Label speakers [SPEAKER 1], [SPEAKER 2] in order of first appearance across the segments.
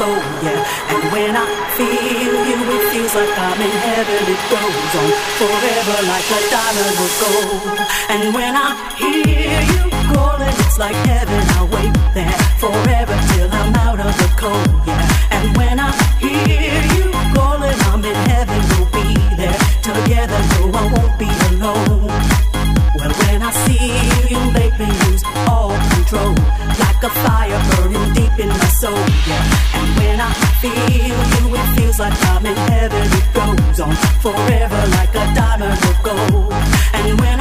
[SPEAKER 1] soul, yeah. And when I feel you, it feels like I'm in heaven. It goes on forever like a dollar of gold. And when I hear you calling, it's like heaven. I wait there forever. it goes on forever like a diamond of gold. And when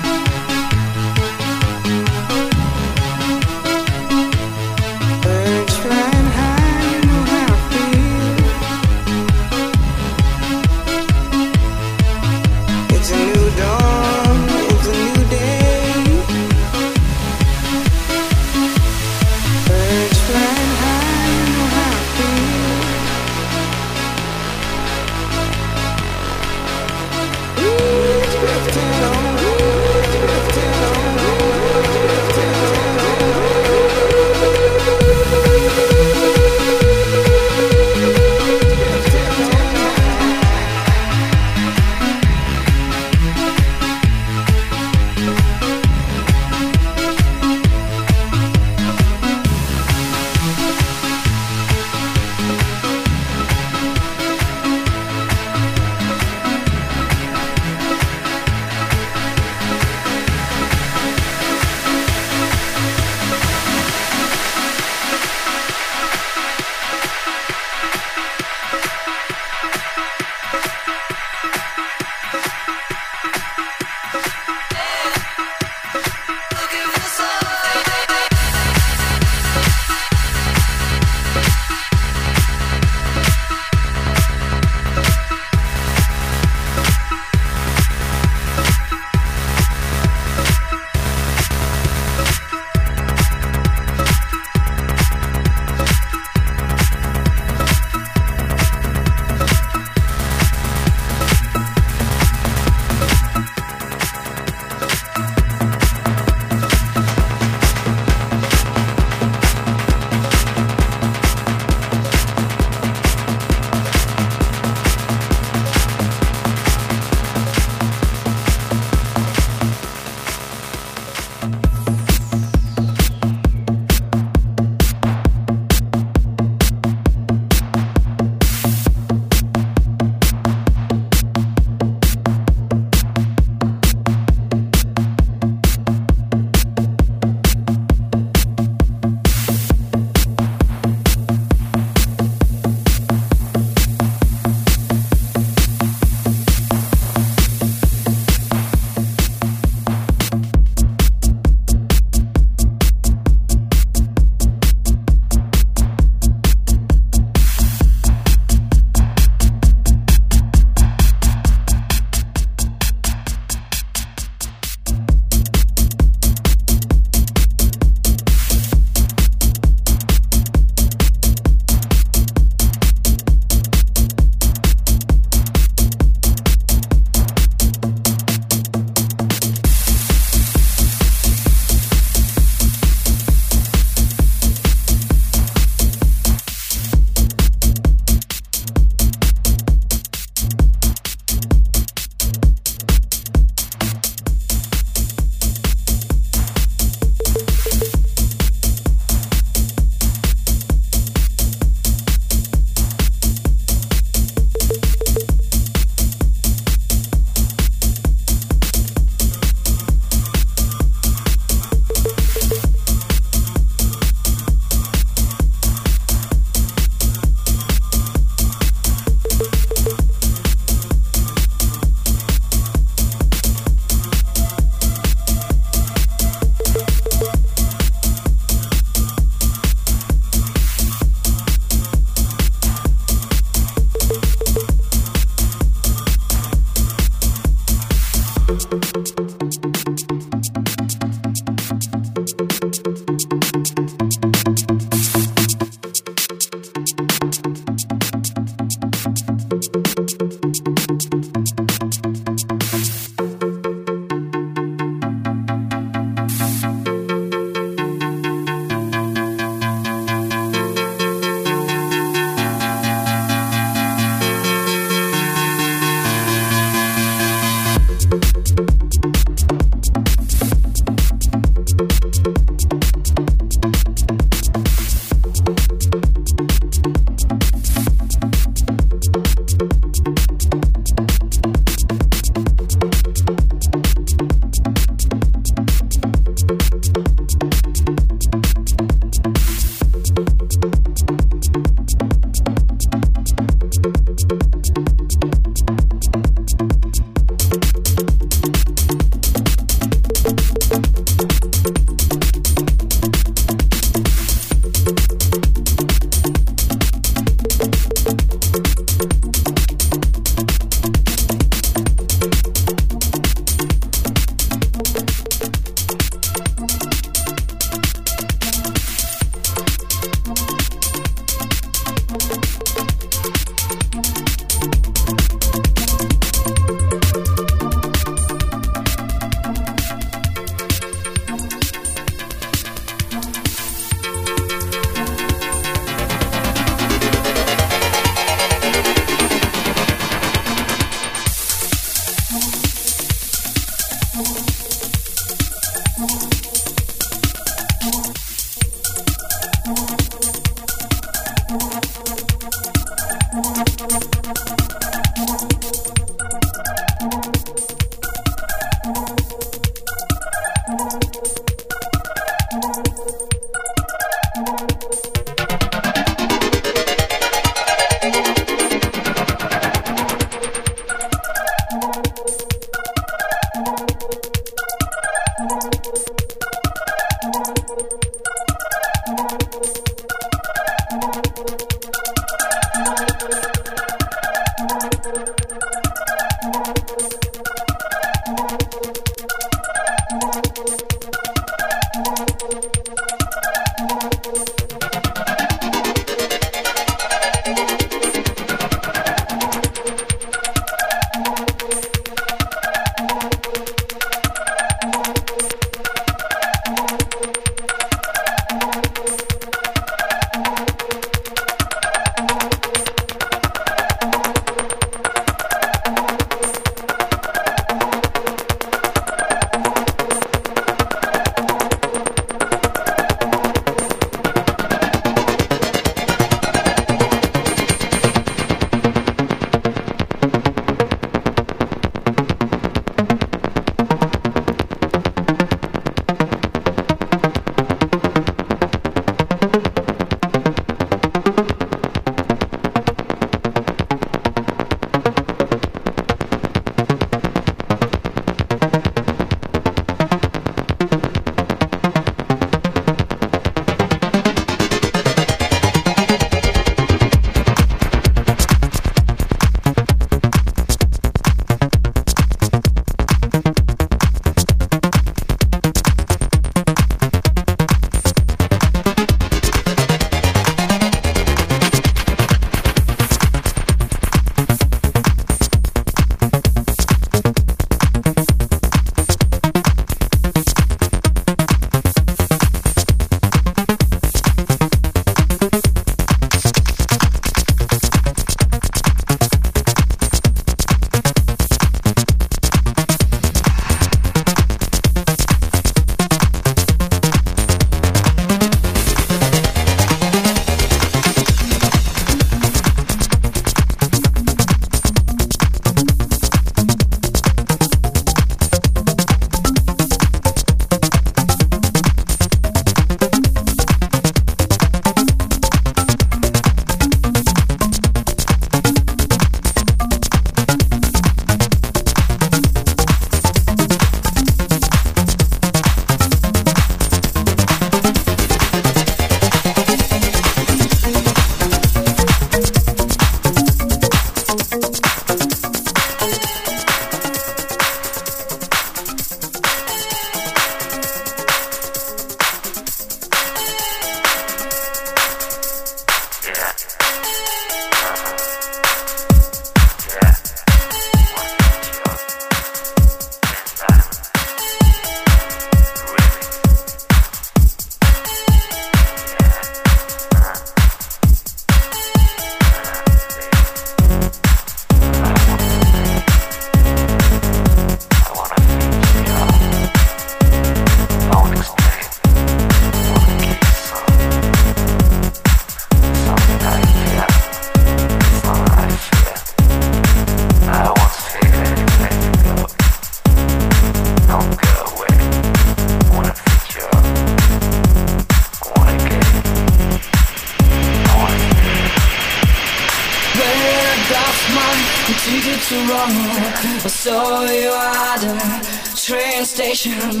[SPEAKER 2] train